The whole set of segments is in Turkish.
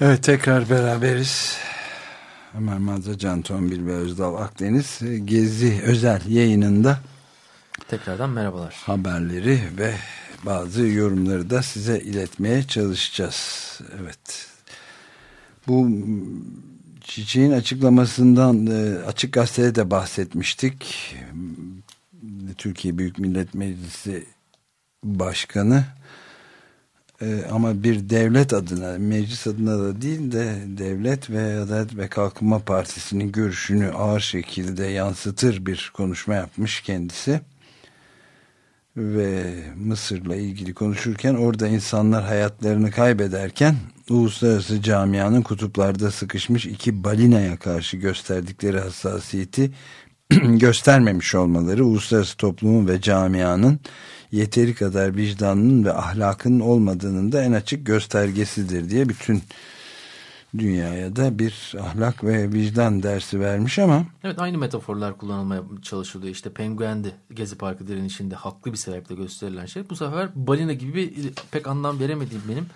Evet tekrar beraberiz. Ömer Madra, Can Tombil ve Özdal Akdeniz Gezi özel yayınında tekrardan merhabalar. Haberleri ve bazı yorumları da size iletmeye çalışacağız. Evet. Bu Çiçeğin açıklamasından e, Açık Gazete'de de bahsetmiştik. Türkiye Büyük Millet Meclisi Başkanı ee, ama bir devlet adına, meclis adına da değil de devlet ve Adalet ve Kalkınma Partisi'nin görüşünü ağır şekilde yansıtır bir konuşma yapmış kendisi. Ve Mısır'la ilgili konuşurken orada insanlar hayatlarını kaybederken uluslararası camianın kutuplarda sıkışmış iki balinaya karşı gösterdikleri hassasiyeti göstermemiş olmaları uluslararası toplumun ve camianın yeteri kadar vicdanının ve ahlakının olmadığının da en açık göstergesidir diye bütün dünyaya da bir ahlak ve vicdan dersi vermiş ama Evet aynı metaforlar kullanılmaya çalışılıyor. İşte penguendi Gezi Parkı direnişinde haklı bir sebeple gösterilen şey. Bu sefer balina gibi pek anlam veremediğim benim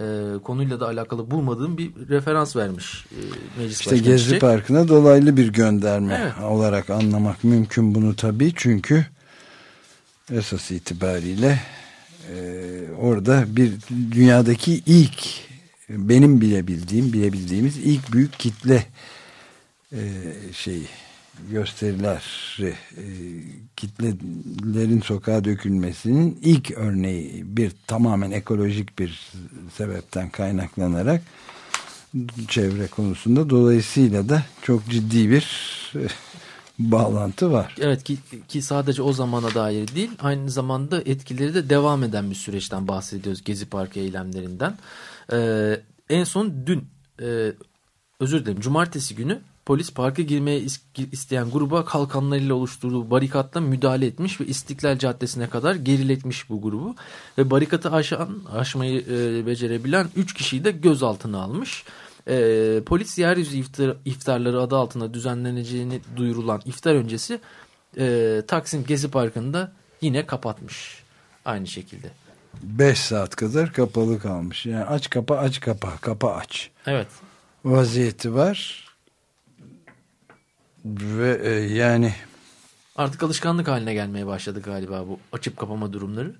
e, konuyla da alakalı bulmadığım bir referans vermiş e, meclis İşte Gezi Çiçek. Parkı'na dolaylı bir gönderme evet. olarak anlamak mümkün bunu tabii çünkü esas itibariyle e, orada bir dünyadaki ilk benim bile bildiğim bilebildiğimiz ilk büyük kitle e, şey gösteriler e, kitlelerin sokağa dökülmesinin ilk örneği bir tamamen ekolojik bir sebepten kaynaklanarak çevre konusunda dolayısıyla da çok ciddi bir bağlantı var. Evet ki, ki sadece o zamana dair değil aynı zamanda etkileri de devam eden bir süreçten bahsediyoruz Gezi Parkı eylemlerinden. Ee, en son dün e, özür dilerim cumartesi günü polis parka girmeye isteyen gruba kalkanlarıyla oluşturduğu barikatla müdahale etmiş ve İstiklal Caddesi'ne kadar geriletmiş bu grubu. Ve barikatı aşan, aşmayı e, becerebilen 3 kişiyi de gözaltına almış. E, polis yeryüzü iftar, iftarları adı altında düzenleneceğini duyurulan iftar öncesi e, Taksim Gezi Parkı'nda yine kapatmış. Aynı şekilde. 5 saat kadar kapalı kalmış. Yani aç kapa aç kapa kapa aç. Evet. Vaziyeti var. Ve e, yani artık alışkanlık haline gelmeye başladı galiba bu açıp kapama durumları.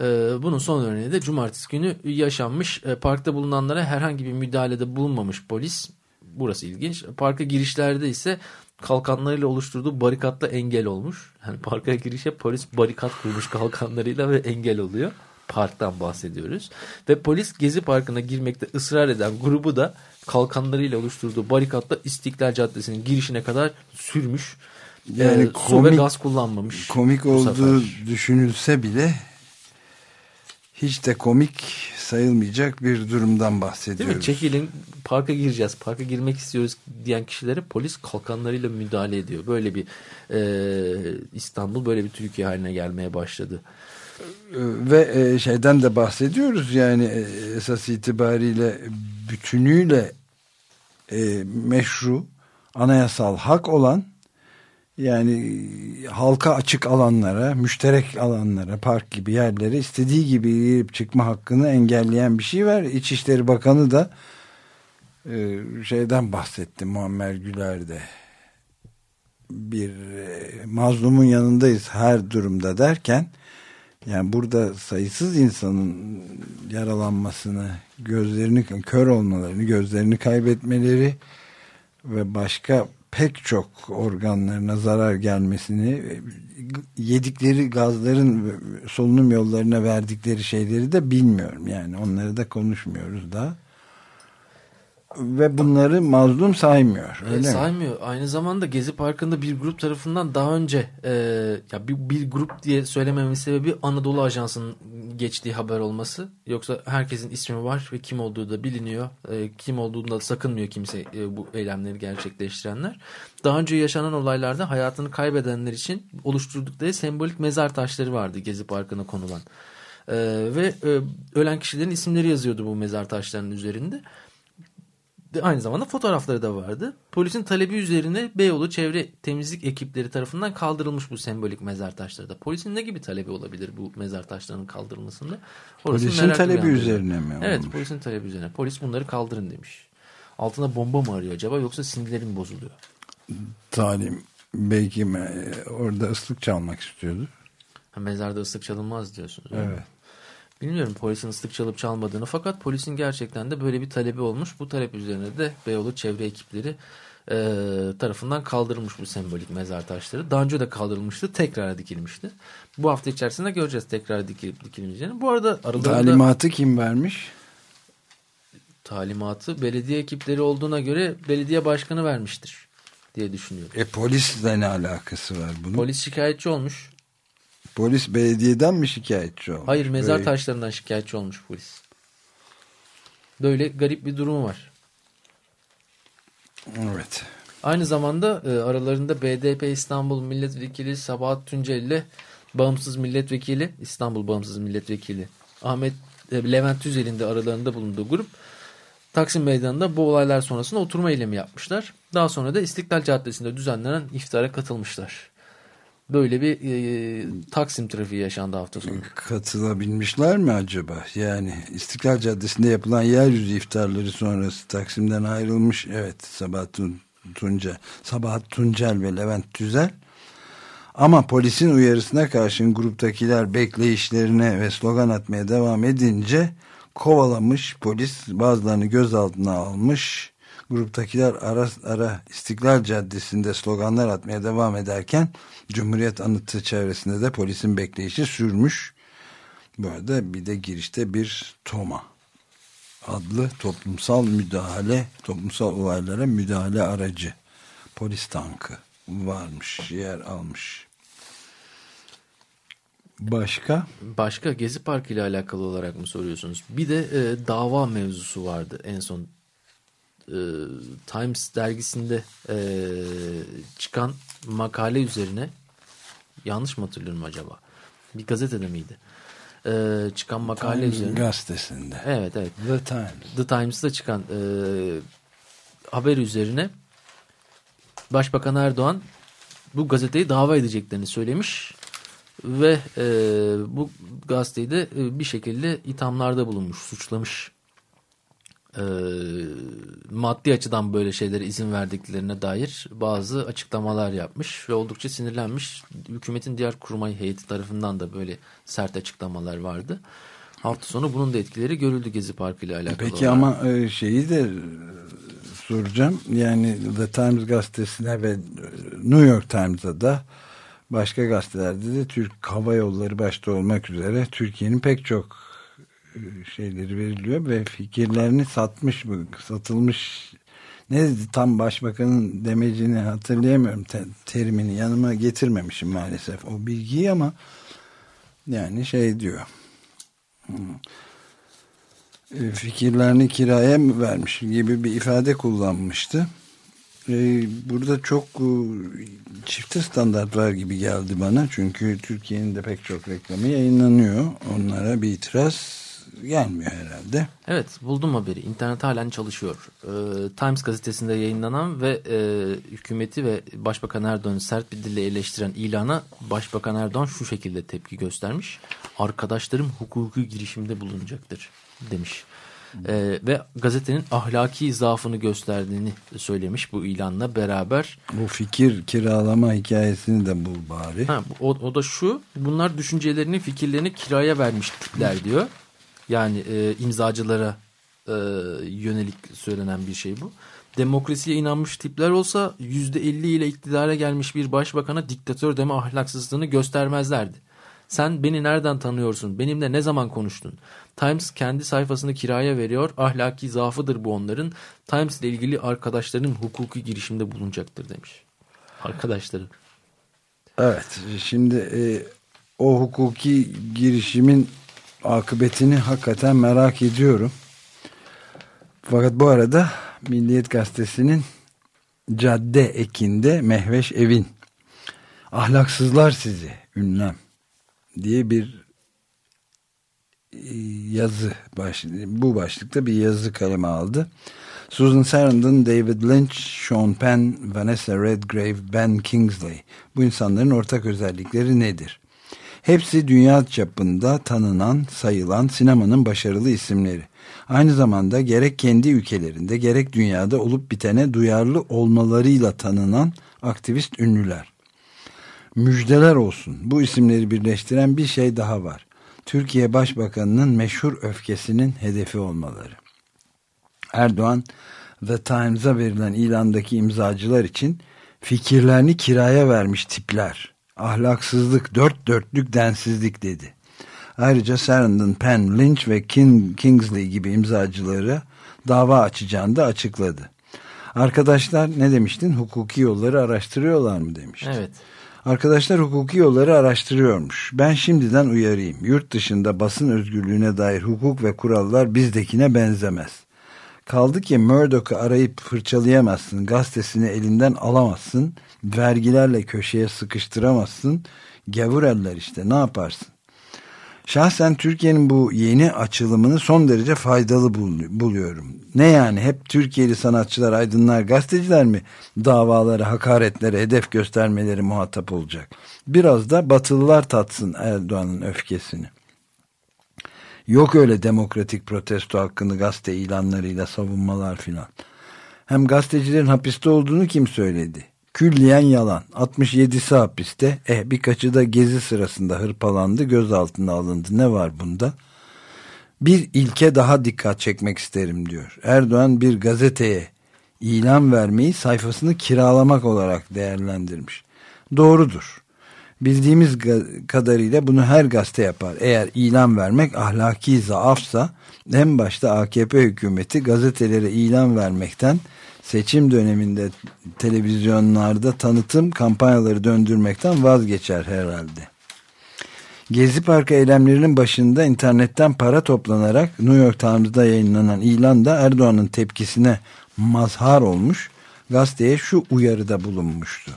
Ee, bunun son örneği de cumartesi günü yaşanmış. Ee, parkta bulunanlara herhangi bir müdahalede bulunmamış polis. Burası ilginç. Parka girişlerde ise kalkanlarıyla oluşturduğu barikatla engel olmuş. Yani parka girişe polis barikat kurmuş kalkanlarıyla ve engel oluyor. Parktan bahsediyoruz. Ve polis Gezi Parkı'na girmekte ısrar eden grubu da kalkanlarıyla oluşturduğu barikatla İstiklal Caddesi'nin girişine kadar sürmüş. Yani ee, komik, su ve gaz kullanmamış. Komik olduğu sefer. düşünülse bile hiç de komik sayılmayacak bir durumdan bahsediyoruz. Değil mi? Çekilin parka gireceğiz, parka girmek istiyoruz diyen kişilere polis kalkanlarıyla müdahale ediyor. Böyle bir e, İstanbul böyle bir Türkiye haline gelmeye başladı. Ve e, şeyden de bahsediyoruz yani e, esas itibariyle bütünüyle e, meşru anayasal hak olan yani halka açık alanlara, müşterek alanlara, park gibi yerlere istediği gibi girip çıkma hakkını engelleyen bir şey var. İçişleri Bakanı da e, şeyden bahsetti Muammer Güler'de. Bir e, mazlumun yanındayız her durumda derken yani burada sayısız insanın yaralanmasını, gözlerini kör olmalarını, gözlerini kaybetmeleri ve başka pek çok organlarına zarar gelmesini yedikleri gazların solunum yollarına verdikleri şeyleri de bilmiyorum. Yani onları da konuşmuyoruz da. ve bunları mazlum saymıyor. Öyle öyle saymıyor. Mi? Aynı zamanda Gezi Parkı'nda bir grup tarafından daha önce e, ya bir, bir grup diye söylememin sebebi Anadolu Ajansı'nın geçtiği haber olması. Yoksa herkesin ismi var ve kim olduğu da biliniyor. E, kim olduğunda sakınmıyor kimse e, bu eylemleri gerçekleştirenler. Daha önce yaşanan olaylarda hayatını kaybedenler için oluşturdukları sembolik mezar taşları vardı Gezi Parkı'na konulan. E, ve e, ölen kişilerin isimleri yazıyordu bu mezar taşlarının üzerinde aynı zamanda fotoğrafları da vardı. Polisin talebi üzerine Beyoğlu çevre temizlik ekipleri tarafından kaldırılmış bu sembolik mezar taşları da. Polisin ne gibi talebi olabilir bu mezar taşlarının kaldırılmasında? Orası polisin talebi üzerine mi? Evet olmuş? polisin talebi üzerine. Polis bunları kaldırın demiş. Altına bomba mı arıyor acaba yoksa sinirlerim mi bozuluyor? Talim belki orada ıslık çalmak istiyordu. Ha, mezarda ıslık çalınmaz diyorsunuz. Evet. Bilmiyorum polisin ıslık çalıp çalmadığını fakat polisin gerçekten de böyle bir talebi olmuş. Bu talep üzerine de Beyoğlu çevre ekipleri e, tarafından kaldırılmış bu sembolik mezar taşları. Daha önce de kaldırılmıştı tekrar dikilmişti. Bu hafta içerisinde göreceğiz tekrar dikilip dikilmeyeceğini. Bu arada aralarında... Talimatı kim vermiş? Talimatı belediye ekipleri olduğuna göre belediye başkanı vermiştir diye düşünüyorum. E polisle ne alakası var bunun? Polis şikayetçi olmuş. Polis belediyeden mi şikayetçi olmuş? Hayır mezar Böyle... taşlarından şikayetçi olmuş polis. Böyle garip bir durum var. Evet. Aynı zamanda e, aralarında BDP İstanbul Milletvekili Sabahat Tuncel ile Bağımsız Milletvekili İstanbul Bağımsız Milletvekili Ahmet e, Levent Tüzel'in de aralarında bulunduğu grup Taksim Meydanı'nda bu olaylar sonrasında oturma eylemi yapmışlar. Daha sonra da İstiklal Caddesi'nde düzenlenen iftara katılmışlar. Böyle bir e, Taksim trafiği yaşandı hafta sonu. Katılabilmişler mi acaba? Yani İstiklal Caddesi'nde yapılan yeryüzü iftarları sonrası Taksim'den ayrılmış. Evet Sabahat Tunca, Sabahat Tuncel ve Levent Tüzel. Ama polisin uyarısına karşın gruptakiler bekleyişlerine ve slogan atmaya devam edince kovalamış polis bazılarını gözaltına almış gruptakiler ara ara İstiklal Caddesi'nde sloganlar atmaya devam ederken Cumhuriyet Anıtı çevresinde de polisin bekleyişi sürmüş. Bu arada bir de girişte bir TOMA adlı toplumsal müdahale, toplumsal olaylara müdahale aracı polis tankı varmış, yer almış. Başka? Başka Gezi Parkı ile alakalı olarak mı soruyorsunuz? Bir de e, dava mevzusu vardı en son e, Times dergisinde e, çıkan makale üzerine yanlış mı hatırlıyorum acaba? Bir gazetede miydi? E, çıkan makale Times üzerine. gazetesinde. Evet evet. The Times. The Times'ta çıkan e, haber üzerine Başbakan Erdoğan bu gazeteyi dava edeceklerini söylemiş ve e, bu gazeteyi de e, bir şekilde ithamlarda bulunmuş, suçlamış e, maddi açıdan böyle şeylere izin verdiklerine dair bazı açıklamalar yapmış ve oldukça sinirlenmiş. Hükümetin diğer kurmay heyeti tarafından da böyle sert açıklamalar vardı. Hafta sonu bunun da etkileri görüldü Gezi Parkı ile alakalı. Peki olarak. ama e, şeyi de soracağım. Yani The Times gazetesine ve New York Times'a da başka gazetelerde de Türk Hava Yolları başta olmak üzere Türkiye'nin pek çok şeyleri veriliyor ve fikirlerini satmış bu satılmış. Ne tam başbakanın demecini hatırlayamıyorum te, terimini. Yanıma getirmemişim maalesef o bilgiyi ama yani şey diyor. Hmm, e, fikirlerini kiraya mı vermiş gibi bir ifade kullanmıştı. E, burada çok e, çifte standart var gibi geldi bana. Çünkü Türkiye'nin de pek çok reklamı yayınlanıyor. Onlara bir itiraz gelmiyor herhalde. Evet buldum haberi. İnternet halen çalışıyor. Ee, Times gazetesinde yayınlanan ve e, hükümeti ve Başbakan Erdoğan'ı sert bir dille eleştiren ilana Başbakan Erdoğan şu şekilde tepki göstermiş. Arkadaşlarım hukuki girişimde bulunacaktır demiş. Ee, ve gazetenin ahlaki zaafını gösterdiğini söylemiş bu ilanla beraber. Bu fikir kiralama hikayesini de bul bari. Ha, o, o da şu bunlar düşüncelerini fikirlerini kiraya vermiş tipler diyor. Yani e, imzacılara e, yönelik söylenen bir şey bu. Demokrasiye inanmış tipler olsa yüzde elli ile iktidara gelmiş bir başbakana diktatör deme ahlaksızlığını göstermezlerdi. Sen beni nereden tanıyorsun? Benimle ne zaman konuştun? Times kendi sayfasını kiraya veriyor. Ahlaki zaafıdır bu onların. Times ile ilgili arkadaşlarının hukuki girişimde bulunacaktır demiş. Arkadaşları. Evet şimdi e, o hukuki girişimin akıbetini hakikaten merak ediyorum. Fakat bu arada Milliyet Gazetesi'nin cadde ekinde Mehveş Evin ahlaksızlar sizi ünlem diye bir e, yazı bu başlıkta bir yazı kaleme aldı. Susan Sarandon, David Lynch, Sean Penn, Vanessa Redgrave, Ben Kingsley. Bu insanların ortak özellikleri nedir? Hepsi dünya çapında tanınan, sayılan sinemanın başarılı isimleri. Aynı zamanda gerek kendi ülkelerinde gerek dünyada olup bitene duyarlı olmalarıyla tanınan aktivist ünlüler. Müjdeler olsun. Bu isimleri birleştiren bir şey daha var. Türkiye Başbakanı'nın meşhur öfkesinin hedefi olmaları. Erdoğan, The Times'a verilen ilandaki imzacılar için fikirlerini kiraya vermiş tipler. Ahlaksızlık, dört dörtlük densizlik dedi. Ayrıca Sarandon, Penn, Lynch ve King, Kingsley gibi imzacıları dava açacağını da açıkladı. Arkadaşlar ne demiştin? Hukuki yolları araştırıyorlar mı demiştin. Evet. Arkadaşlar hukuki yolları araştırıyormuş. Ben şimdiden uyarayım. Yurt dışında basın özgürlüğüne dair hukuk ve kurallar bizdekine benzemez. Kaldı ki Murdoch'u arayıp fırçalayamazsın, gazetesini elinden alamazsın, vergilerle köşeye sıkıştıramazsın. Gavur eller işte ne yaparsın? Şahsen Türkiye'nin bu yeni açılımını son derece faydalı buluyorum. Ne yani hep Türkiye'li sanatçılar, aydınlar, gazeteciler mi davalara, hakaretlere, hedef göstermeleri muhatap olacak? Biraz da batılılar tatsın Erdoğan'ın öfkesini. Yok öyle demokratik protesto hakkını gazete ilanlarıyla savunmalar filan. Hem gazetecilerin hapiste olduğunu kim söyledi? Külliyen yalan. 67'si hapiste. Eh birkaçı da gezi sırasında hırpalandı, gözaltına alındı. Ne var bunda? Bir ilke daha dikkat çekmek isterim diyor. Erdoğan bir gazeteye ilan vermeyi sayfasını kiralamak olarak değerlendirmiş. Doğrudur. Bildiğimiz kadarıyla bunu her gazete yapar. Eğer ilan vermek ahlaki zaafsa en başta AKP hükümeti gazetelere ilan vermekten seçim döneminde televizyonlarda tanıtım kampanyaları döndürmekten vazgeçer herhalde. Gezi Parkı eylemlerinin başında internetten para toplanarak New York Times'da yayınlanan ilan da Erdoğan'ın tepkisine mazhar olmuş, gazeteye şu uyarıda bulunmuştu.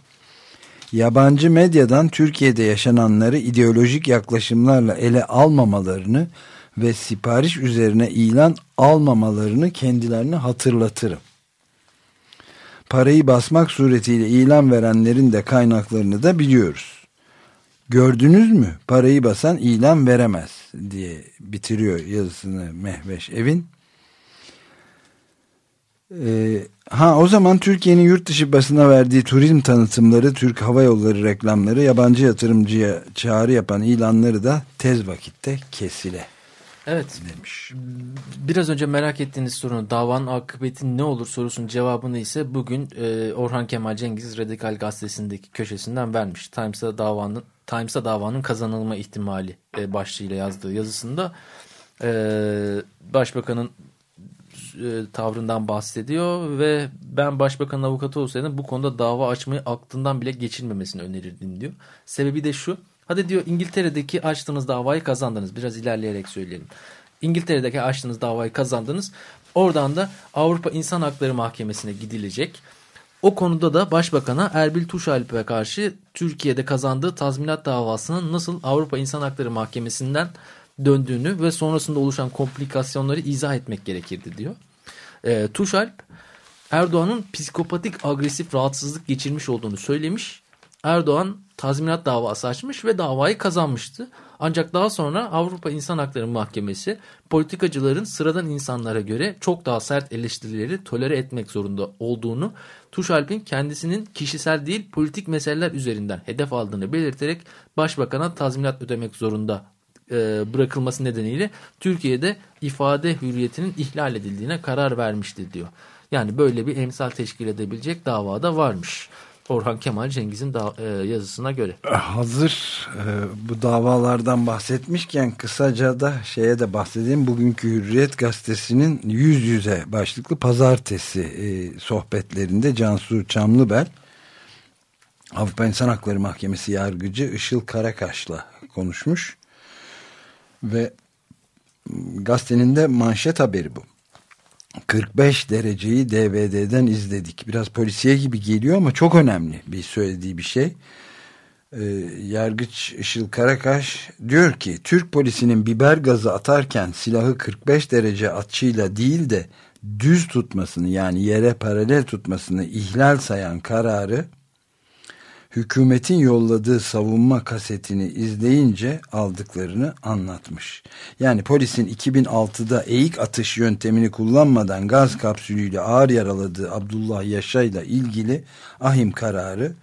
Yabancı medyadan Türkiye'de yaşananları ideolojik yaklaşımlarla ele almamalarını ve sipariş üzerine ilan almamalarını kendilerine hatırlatırım parayı basmak suretiyle ilan verenlerin de kaynaklarını da biliyoruz. Gördünüz mü? Parayı basan ilan veremez diye bitiriyor yazısını Mehveş Evin. Ee, ha o zaman Türkiye'nin yurt dışı basına verdiği turizm tanıtımları, Türk Hava Yolları reklamları, yabancı yatırımcıya çağrı yapan ilanları da tez vakitte kesile. Evet. Demiş. Biraz önce merak ettiğiniz sorunu davanın akıbeti ne olur sorusunun cevabını ise bugün e, Orhan Kemal Cengiz Radikal Gazetesi'ndeki köşesinden vermiş. Times'a davanın Times'a davanın kazanılma ihtimali e, başlığıyla yazdığı yazısında e, Başbakanın e, tavrından bahsediyor ve ben başbakanın avukatı olsaydım bu konuda dava açmayı aklından bile geçirmemesini önerirdim diyor. Sebebi de şu Hadi diyor İngiltere'deki açtığınız davayı kazandınız. Biraz ilerleyerek söyleyelim. İngiltere'deki açtığınız davayı kazandınız. Oradan da Avrupa İnsan Hakları Mahkemesi'ne gidilecek. O konuda da Başbakan'a Erbil Tuşalp'e karşı Türkiye'de kazandığı tazminat davasının nasıl Avrupa İnsan Hakları Mahkemesi'nden döndüğünü ve sonrasında oluşan komplikasyonları izah etmek gerekirdi diyor. E, Tuşalp Erdoğan'ın psikopatik agresif rahatsızlık geçirmiş olduğunu söylemiş. Erdoğan tazminat davası açmış ve davayı kazanmıştı. Ancak daha sonra Avrupa İnsan Hakları Mahkemesi politikacıların sıradan insanlara göre çok daha sert eleştirileri tolere etmek zorunda olduğunu, Tuşalp'in kendisinin kişisel değil politik meseleler üzerinden hedef aldığını belirterek başbakana tazminat ödemek zorunda bırakılması nedeniyle Türkiye'de ifade hürriyetinin ihlal edildiğine karar vermişti diyor. Yani böyle bir emsal teşkil edebilecek davada varmış. Orhan Kemal Cengiz'in e, yazısına göre. Hazır e, bu davalardan bahsetmişken kısaca da şeye de bahsedeyim. Bugünkü Hürriyet Gazetesi'nin yüz yüze başlıklı pazartesi e, sohbetlerinde Cansu Çamlıbel Avrupa İnsan Hakları Mahkemesi yargıcı Işıl Karakaş'la konuşmuş ve gazetenin de manşet haberi bu. 45 dereceyi DVD'den izledik. Biraz polisiye gibi geliyor ama çok önemli bir söylediği bir şey. Ee, Yargıç Işıl Karakaş diyor ki Türk polisinin biber gazı atarken silahı 45 derece açıyla değil de düz tutmasını yani yere paralel tutmasını ihlal sayan kararı hükümetin yolladığı savunma kasetini izleyince aldıklarını anlatmış. Yani polisin 2006'da eğik atış yöntemini kullanmadan gaz kapsülüyle ağır yaraladığı Abdullah Yaşa ile ilgili ahim kararı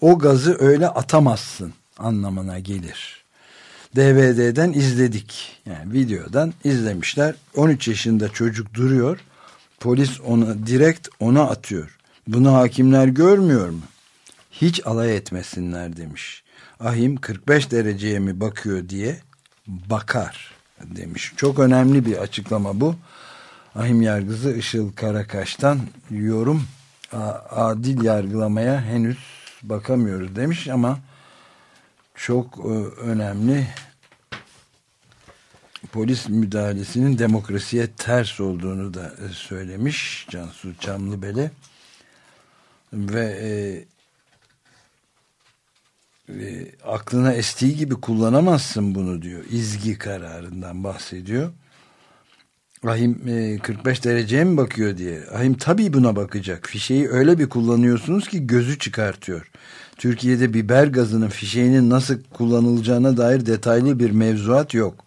o gazı öyle atamazsın anlamına gelir. DVD'den izledik. Yani videodan izlemişler. 13 yaşında çocuk duruyor. Polis ona direkt ona atıyor. Bunu hakimler görmüyor mu? Hiç alay etmesinler demiş. Ahim 45 dereceye mi bakıyor diye bakar demiş. Çok önemli bir açıklama bu. Ahim yargısı Işıl Karakaş'tan yorum adil yargılamaya henüz bakamıyoruz demiş ama çok e, önemli polis müdahalesinin demokrasiye ters olduğunu da e, söylemiş Cansu Çamlıbele ve e, e, aklına estiği gibi kullanamazsın bunu diyor. İzgi kararından bahsediyor. Rahim e, 45 dereceye mi bakıyor diye. Rahim tabii buna bakacak. Fişeyi öyle bir kullanıyorsunuz ki gözü çıkartıyor. Türkiye'de biber gazının fişeğinin nasıl kullanılacağına dair detaylı bir mevzuat yok.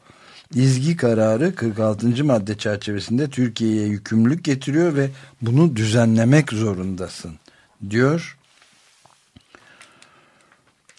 İzgi kararı 46. madde çerçevesinde Türkiye'ye yükümlülük getiriyor ve bunu düzenlemek zorundasın diyor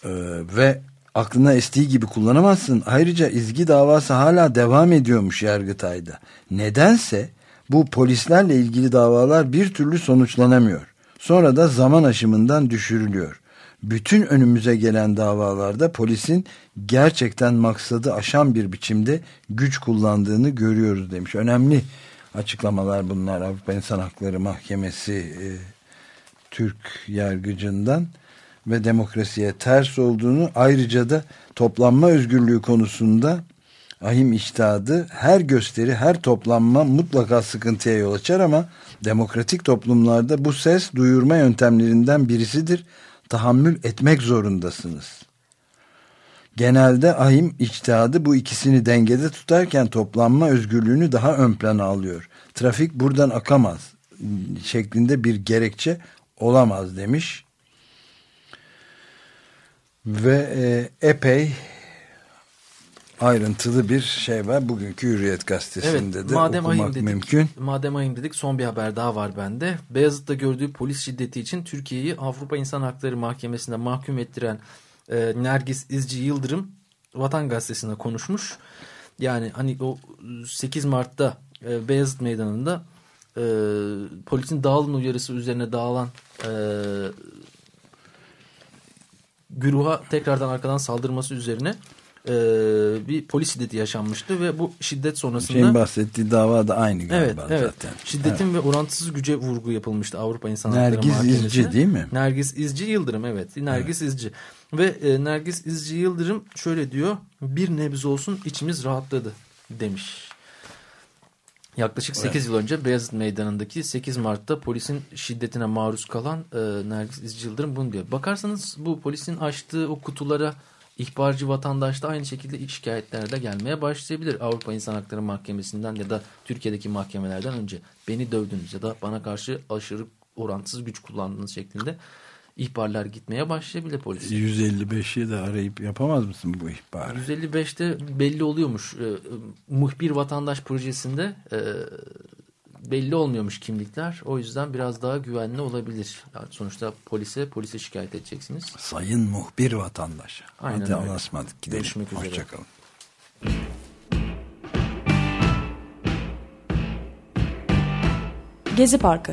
ee, ve aklına estiği gibi kullanamazsın. Ayrıca izgi davası hala devam ediyormuş Yargıtay'da. Nedense bu polislerle ilgili davalar bir türlü sonuçlanamıyor. Sonra da zaman aşımından düşürülüyor. Bütün önümüze gelen davalarda polisin gerçekten maksadı aşan bir biçimde güç kullandığını görüyoruz demiş. Önemli açıklamalar bunlar Avrupa İnsan Hakları Mahkemesi e, Türk yargıcından ve demokrasiye ters olduğunu ayrıca da toplanma özgürlüğü konusunda ahim iştahadı her gösteri her toplanma mutlaka sıkıntıya yol açar ama demokratik toplumlarda bu ses duyurma yöntemlerinden birisidir. Tahammül etmek zorundasınız. Genelde ahim içtihadı bu ikisini dengede tutarken toplanma özgürlüğünü daha ön plana alıyor. Trafik buradan akamaz şeklinde bir gerekçe olamaz demiş ve e, epey ayrıntılı bir şey var. Bugünkü Hürriyet Gazetesi'nde evet, de madem okumak dedik, mümkün. Madem ayım dedik son bir haber daha var bende. Beyazıt'ta gördüğü polis şiddeti için Türkiye'yi Avrupa İnsan Hakları Mahkemesi'nde mahkum ettiren e, Nergis İzci Yıldırım Vatan Gazetesi'nde konuşmuş. Yani hani o 8 Mart'ta e, Beyazıt Meydanı'nda e, polisin dağılın uyarısı üzerine dağılan e, güruha tekrardan arkadan saldırması üzerine e, bir polis şiddeti yaşanmıştı ve bu şiddet sonrasında... Şeyin bahsettiği dava da aynı galiba evet, evet. zaten. Şiddetin evet. ve orantısız güce vurgu yapılmıştı Avrupa İnsan Hakları Nergiz Mahkemesi'ne. İzci değil mi? Nergis İzci Yıldırım evet. Nergis evet. İzci. Ve e, Nergis İzci Yıldırım şöyle diyor bir nebze olsun içimiz rahatladı demiş. Yaklaşık 8 evet. yıl önce Beyazıt Meydanı'ndaki 8 Mart'ta polisin şiddetine maruz kalan e, Nergis İzci Yıldırım bunu diyor. Bakarsanız bu polisin açtığı o kutulara ihbarcı vatandaş da aynı şekilde şikayetler de gelmeye başlayabilir. Avrupa İnsan Hakları Mahkemesi'nden ya da Türkiye'deki mahkemelerden önce beni dövdünüz ya da bana karşı aşırı orantısız güç kullandığınız şeklinde ihbarlar gitmeye başlayabilir polis. 155'i de arayıp yapamaz mısın bu ihbarı? 155'te belli oluyormuş. E, muhbir vatandaş projesinde e, belli olmuyormuş kimlikler. O yüzden biraz daha güvenli olabilir. Yani sonuçta polise polise şikayet edeceksiniz. Sayın muhbir vatandaş. Aynen Hadi öyle. anasmadık gidelim. Görüşmek üzere. Hoşçakalın. Gezi Parkı